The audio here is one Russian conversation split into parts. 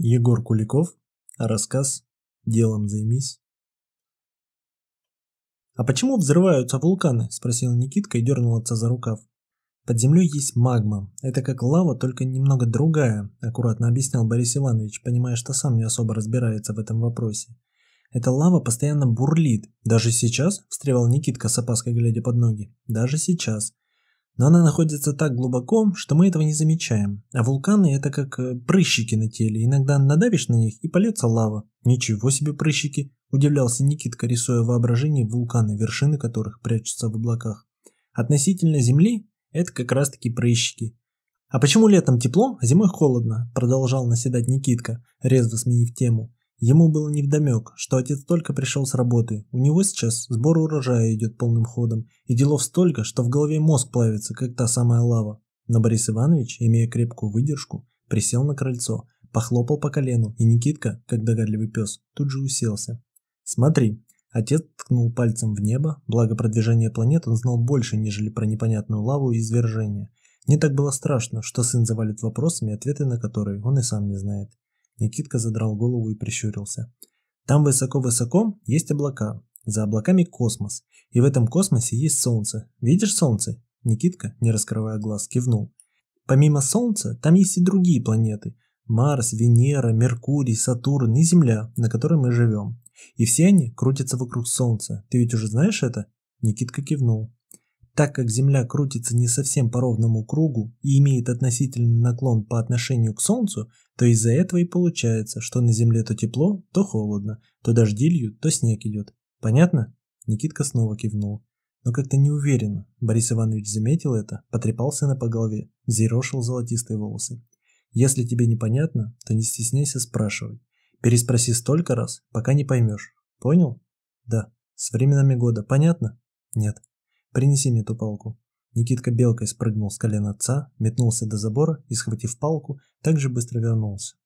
Егор Куликов. Рассказ «Делом займись». «А почему взрываются вулканы?» – спросил Никитка и дернул отца за рукав. «Под землей есть магма. Это как лава, только немного другая», – аккуратно объяснял Борис Иванович, понимая, что сам не особо разбирается в этом вопросе. «Эта лава постоянно бурлит. Даже сейчас?» – встревал Никитка с опаской, глядя под ноги. «Даже сейчас. Но она находится так глубоко, что мы этого не замечаем. А вулканы это как э, прыщики на теле. Иногда надавишь на них и польется лава. Ничего себе прыщики, удивлялся Никитка, рисуя воображение вулканы, вершины которых прячутся в облаках. Относительно Земли это как раз таки прыщики. А почему летом тепло, а зимой холодно? Продолжал наседать Никитка, резво сменив тему. Ему было невдомек, что отец только пришел с работы. У него сейчас сбор урожая идет полным ходом, и делов столько, что в голове мозг плавится, как та самая лава. Но Борис Иванович, имея крепкую выдержку, присел на крыльцо, похлопал по колену, и Никитка, как догадливый пес, тут же уселся. «Смотри», Отец ткнул пальцем в небо, благо продвижение планет он знал больше, нежели про непонятную лаву и извержение. Не так было страшно, что сын завалит вопросами, ответы на которые он и сам не знает. Никитка задрал голову и прищурился. Там высоко-высоко есть облака. За облаками космос. И в этом космосе есть солнце. Видишь солнце? Никитка, не раскрывая глаз, кивнул. Помимо солнца, там есть и другие планеты. Марс, Венера, Меркурий, Сатурн и Земля, на которой мы живем. И все они крутятся вокруг Солнца. Ты ведь уже знаешь это? Никитка кивнул. Так как Земля крутится не совсем по ровному кругу и имеет относительный наклон по отношению к Солнцу, то из-за этого и получается, что на Земле то тепло, то холодно, то дожди льют, то снег идет. Понятно? Никитка снова кивнул. Но как-то не уверенно. Борис Иванович заметил это, потрепал сына по голове, зерошил золотистые волосы. Если тебе непонятно, то не стесняйся спрашивать. Переспроси столько раз, пока не поймешь. Понял? Да. С временами года. Понятно? Нет. Принеси мне ту палку». Никитка белкой спрыгнул с колен отца, метнулся до забора и, схватив палку, так же быстро вернулся.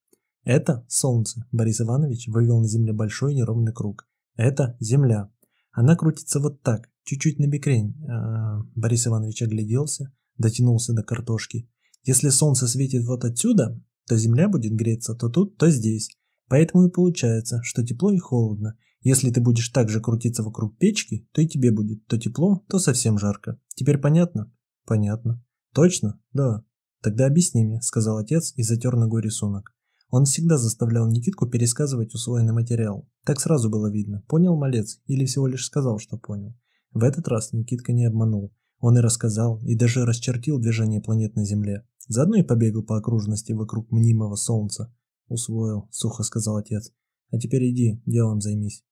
«Это солнце», — Борис Иванович вывел на земле большой неровный круг. «Это земля. Она крутится вот так, чуть-чуть на бекрень». А, Борис Иванович огляделся, дотянулся до картошки. «Если солнце светит вот отсюда, то земля будет греться то тут, то здесь. Поэтому и получается, что тепло и холодно, если ты будешь так же крутиться вокруг печки, то и тебе будет то тепло, то совсем жарко. Теперь понятно? Понятно. Точно? Да. Тогда объясни мне, сказал отец и затер ногой рисунок. Он всегда заставлял Никитку пересказывать усвоенный материал. Так сразу было видно, понял малец или всего лишь сказал, что понял. В этот раз Никитка не обманул. Он и рассказал, и даже расчертил движение планет на Земле. Заодно и побегал по окружности вокруг мнимого Солнца. «Усвоил», — сухо сказал отец. «А теперь иди, делом займись».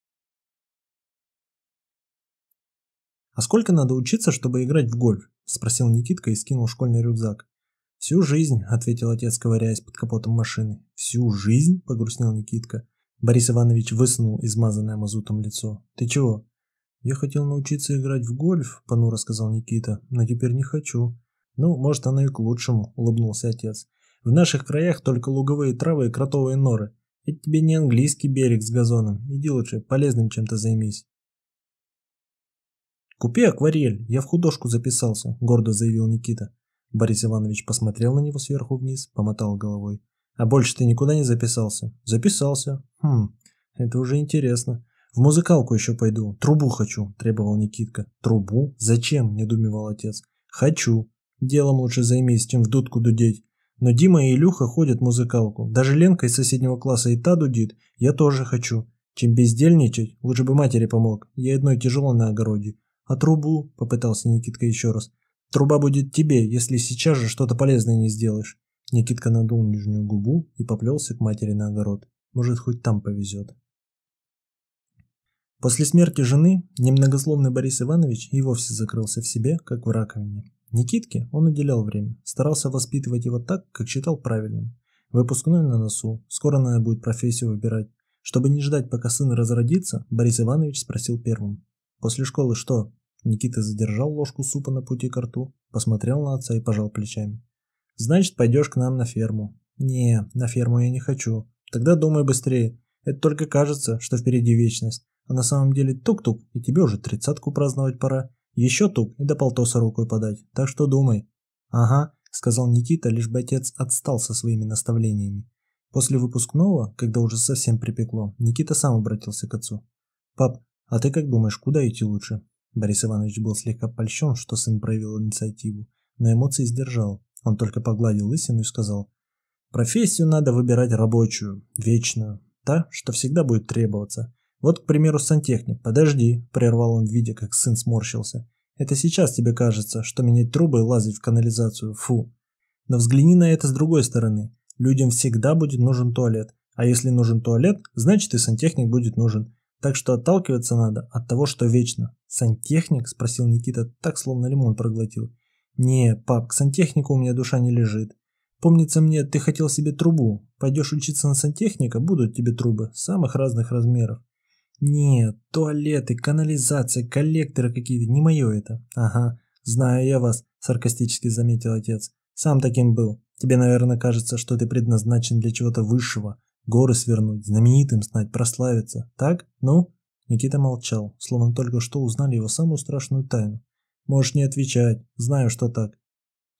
«А сколько надо учиться, чтобы играть в гольф?» – спросил Никитка и скинул школьный рюкзак. «Всю жизнь», – ответил отец, ковыряясь под капотом машины. «Всю жизнь?» – погрустнел Никитка. Борис Иванович высунул измазанное мазутом лицо. «Ты чего?» «Я хотел научиться играть в гольф», – понуро сказал Никита, – «но теперь не хочу». «Ну, может, оно и к лучшему», – улыбнулся отец. «В наших краях только луговые травы и кротовые норы. Это тебе не английский берег с газоном. Иди лучше полезным чем-то займись». «Купи акварель, я в художку записался», – гордо заявил Никита. Борис Иванович посмотрел на него сверху вниз, помотал головой. «А больше ты никуда не записался?» «Записался. Хм, это уже интересно. В музыкалку еще пойду. Трубу хочу», – требовал Никитка. «Трубу? Зачем?» – недумевал отец. «Хочу. Делом лучше займись, чем в дудку дудеть. Но Дима и Илюха ходят в музыкалку. Даже Ленка из соседнего класса и та дудит. Я тоже хочу. Чем бездельничать, лучше бы матери помог. Ей одной тяжело на огороде. «А трубу?» – попытался Никитка еще раз. «Труба будет тебе, если сейчас же что-то полезное не сделаешь». Никитка надул нижнюю губу и поплелся к матери на огород. Может, хоть там повезет. После смерти жены немногословный Борис Иванович и вовсе закрылся в себе, как в раковине. Никитке он уделял время, старался воспитывать его так, как считал правильным. Выпускной на носу, скоро надо будет профессию выбирать. Чтобы не ждать, пока сын разродится, Борис Иванович спросил первым. «После школы что?» Никита задержал ложку супа на пути к рту, посмотрел на отца и пожал плечами. «Значит, пойдешь к нам на ферму». «Не, на ферму я не хочу. Тогда думай быстрее. Это только кажется, что впереди вечность. А на самом деле тук-тук, и тебе уже тридцатку праздновать пора. Еще тук, и до полтоса рукой подать. Так что думай». «Ага», — сказал Никита, лишь бы отец отстал со своими наставлениями. После выпускного, когда уже совсем припекло, Никита сам обратился к отцу. «Пап, а ты как думаешь, куда идти лучше?» Борис Иванович был слегка польщен, что сын проявил инициативу, но эмоции сдержал. Он только погладил лысину и сказал, «Профессию надо выбирать рабочую, вечную, та, что всегда будет требоваться. Вот, к примеру, сантехник. Подожди», – прервал он, видя, как сын сморщился. «Это сейчас тебе кажется, что менять трубы и лазить в канализацию, фу. Но взгляни на это с другой стороны. Людям всегда будет нужен туалет. А если нужен туалет, значит и сантехник будет нужен. Так что отталкиваться надо от того, что вечно. Сантехник? Спросил Никита, так словно лимон проглотил. Не, пап, к сантехнику у меня душа не лежит. Помнится мне, ты хотел себе трубу. Пойдешь учиться на сантехника, будут тебе трубы самых разных размеров. Нет, туалеты, канализация, коллекторы какие-то, не мое это. Ага, знаю я вас, саркастически заметил отец. Сам таким был. Тебе, наверное, кажется, что ты предназначен для чего-то высшего, горы свернуть, знаменитым стать, прославиться. Так? Ну?» Никита молчал, словно только что узнали его самую страшную тайну. «Можешь не отвечать. Знаю, что так.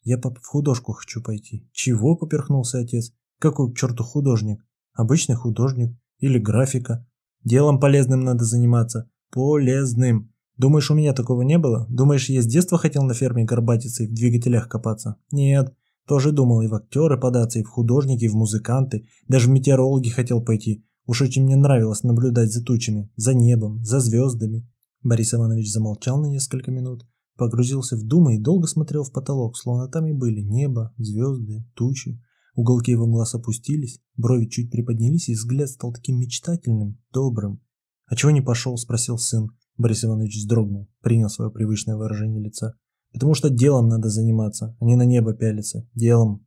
Я, в художку хочу пойти». «Чего?» – поперхнулся отец. «Какой к черту художник? Обычный художник? Или графика? Делом полезным надо заниматься. Полезным. Думаешь, у меня такого не было? Думаешь, я с детства хотел на ферме горбатиться и в двигателях копаться? Нет. Тоже думал и в актеры податься, и в художники, и в музыканты. Даже в метеорологи хотел пойти. Уж очень мне нравилось наблюдать за тучами, за небом, за звездами. Борис Иванович замолчал на несколько минут, погрузился в думы и долго смотрел в потолок, словно там и были небо, звезды, тучи. Уголки его глаз опустились, брови чуть приподнялись, и взгляд стал таким мечтательным, добрым. «А чего не пошел?» – спросил сын. Борис Иванович вздрогнул, принял свое привычное выражение лица. Потому что делом надо заниматься, а не на небо пялиться. Делом.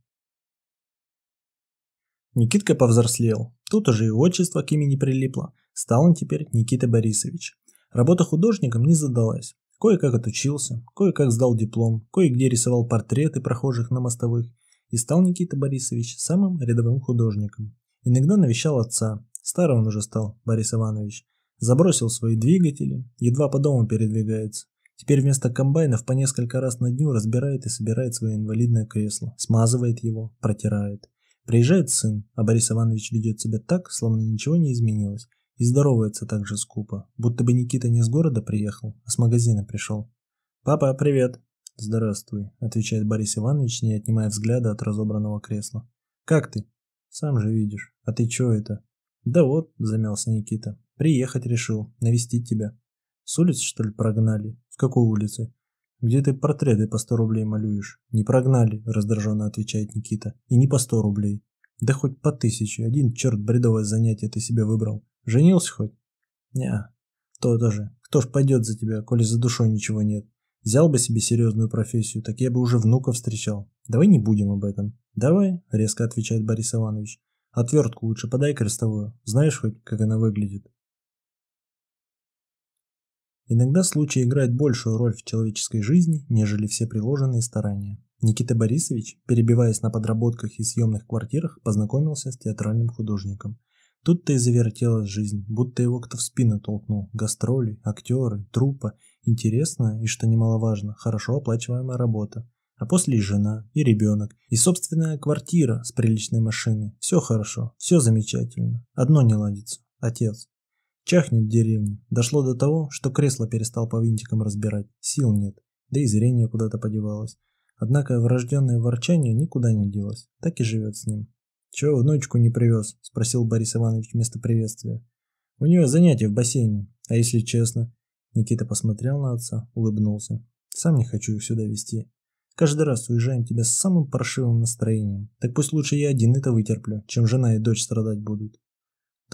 Никитка повзрослел. Тут уже и отчество к имени прилипло. Стал он теперь Никита Борисович. Работа художником не задалась. Кое-как отучился, кое-как сдал диплом, кое-где рисовал портреты прохожих на мостовых. И стал Никита Борисович самым рядовым художником. Иногда навещал отца. Старый он уже стал, Борис Иванович. Забросил свои двигатели, едва по дому передвигается. Теперь вместо комбайнов по несколько раз на дню разбирает и собирает свое инвалидное кресло, смазывает его, протирает. Приезжает сын, а Борис Иванович ведет себя так, словно ничего не изменилось, и здоровается так же скупо, будто бы Никита не с города приехал, а с магазина пришел. «Папа, привет!» «Здравствуй», — отвечает Борис Иванович, не отнимая взгляда от разобранного кресла. «Как ты?» «Сам же видишь. А ты чё это?» «Да вот», — замялся Никита. «Приехать решил, навестить тебя». «С улицы, что ли, прогнали?» «С какой улицы?» «Где ты портреты по сто рублей малюешь?» «Не прогнали», – раздраженно отвечает Никита. «И не по сто рублей». «Да хоть по тысяче. Один черт бредовое занятие ты себе выбрал. Женился хоть?» «Не, то тоже. Кто ж пойдет за тебя, коли за душой ничего нет? Взял бы себе серьезную профессию, так я бы уже внука встречал. Давай не будем об этом». «Давай», – резко отвечает Борис Иванович. «Отвертку лучше подай крестовую. Знаешь хоть, как она выглядит?» Иногда случай играет большую роль в человеческой жизни, нежели все приложенные старания. Никита Борисович, перебиваясь на подработках и съемных квартирах, познакомился с театральным художником. Тут-то и завертелась жизнь, будто его кто в спину толкнул. Гастроли, актеры, труппа, интересная и, что немаловажно, хорошо оплачиваемая работа. А после и жена, и ребенок, и собственная квартира с приличной машиной. Все хорошо, все замечательно. Одно не ладится. Отец. Чахнет деревня. Дошло до того, что кресло перестал по винтикам разбирать. Сил нет. Да и зрение куда-то подевалось. Однако врожденное ворчание никуда не делось. Так и живет с ним. «Чего внучку не привез?» – спросил Борис Иванович вместо приветствия. «У нее занятие в бассейне. А если честно?» Никита посмотрел на отца, улыбнулся. «Сам не хочу их сюда вести. Каждый раз уезжаем тебя с самым паршивым настроением. Так пусть лучше я один это вытерплю, чем жена и дочь страдать будут».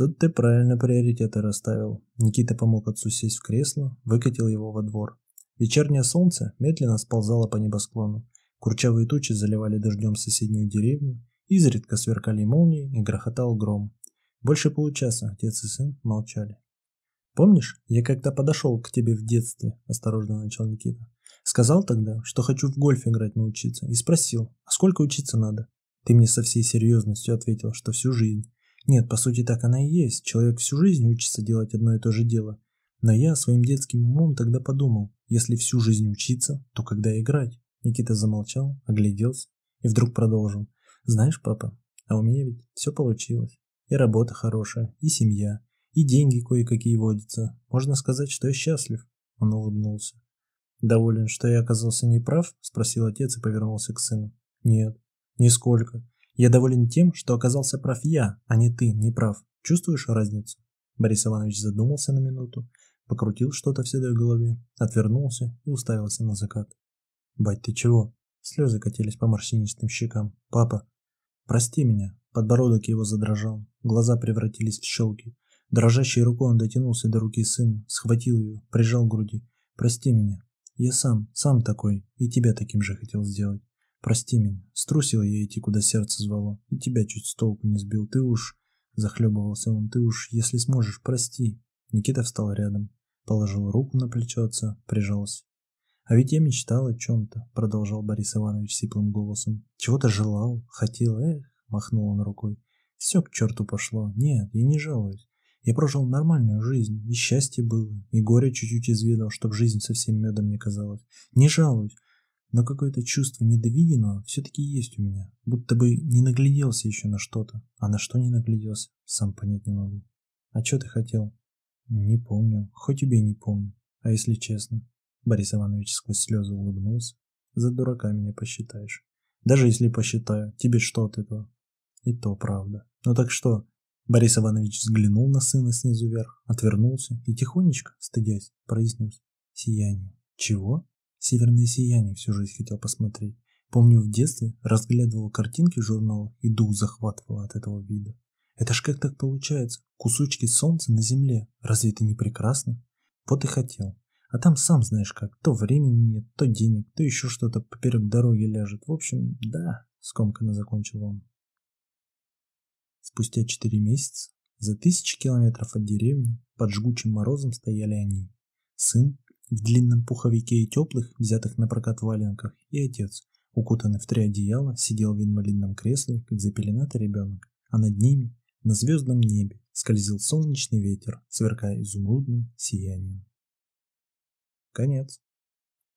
Тут ты правильно приоритеты расставил. Никита помог отцу сесть в кресло, выкатил его во двор. Вечернее солнце медленно сползало по небосклону. Курчавые тучи заливали дождем соседнюю деревню, изредка сверкали молнии и грохотал гром. Больше получаса отец и сын молчали. «Помнишь, я как-то подошел к тебе в детстве», – осторожно начал Никита. «Сказал тогда, что хочу в гольф играть научиться, и спросил, а сколько учиться надо?» Ты мне со всей серьезностью ответил, что всю жизнь. Нет, по сути так она и есть. Человек всю жизнь учится делать одно и то же дело. Но я своим детским умом тогда подумал, если всю жизнь учиться, то когда играть? Никита замолчал, огляделся и вдруг продолжил. Знаешь, папа, А у меня ведь все получилось. И работа хорошая, и семья, и деньги кое-какие водятся. Можно сказать, что я счастлив. Он улыбнулся. «Доволен, что я оказался неправ?» – спросил отец и повернулся к сыну. «Нет, нисколько. Я доволен тем, что оказался прав я, а не ты, не прав. Чувствуешь разницу?» Борис Иванович задумался на минуту, покрутил что-то в седой голове, отвернулся и уставился на закат. «Бать, ты чего?» Слезы катились по морщинистым щекам. «Папа, прости меня!» Подбородок его задрожал, глаза превратились в щелки. Дрожащей рукой он дотянулся до руки сына, схватил ее, прижал к груди. «Прости меня. Я сам, сам такой, и тебя таким же хотел сделать. Прости меня. Струсил я идти, куда сердце звало, и тебя чуть с толку не сбил. Ты уж...» Захлебывался он. «Ты уж, если сможешь, прости». Никита встал рядом, положил руку на плечо отца, прижался. «А ведь я мечтал о чем-то», — продолжал Борис Иванович сиплым голосом. «Чего-то желал, хотел, эх», — махнул он рукой. «Все к черту пошло. Нет, я не жалуюсь. Я прожил нормальную жизнь, и счастье было, и горе чуть-чуть изведал, чтоб жизнь совсем медом не казалась. Не жалуюсь, но какое-то чувство недовиденного все-таки есть у меня, будто бы не нагляделся еще на что-то. А на что не нагляделся, сам понять не могу. А что ты хотел? Не помню, хоть тебе не помню. А если честно? Борис Иванович сквозь слезы улыбнулся. За дурака меня посчитаешь. Даже если посчитаю, тебе что от этого? И то правда. Ну так что, Борис Иванович взглянул на сына снизу вверх, отвернулся и тихонечко, стыдясь, произнес «Сияние». «Чего?» «Северное сияние всю жизнь хотел посмотреть. Помню, в детстве разглядывал картинки в журналах и дух захватывал от этого вида. Это ж как так получается? Кусочки солнца на земле. Разве это не прекрасно? Вот и хотел. А там сам знаешь как, то времени нет, то денег, то еще что-то поперек дороги ляжет. В общем, да, скомканно закончил он. Спустя четыре месяца, за тысячи километров от деревни, под жгучим морозом стояли они. Сын в длинном пуховике и теплых, взятых на прокат валенках, и отец, укутанный в три одеяла, сидел в инвалидном кресле, как запеленатый ребенок, а над ними, на звездном небе, скользил солнечный ветер, сверкая изумрудным сиянием. Конец.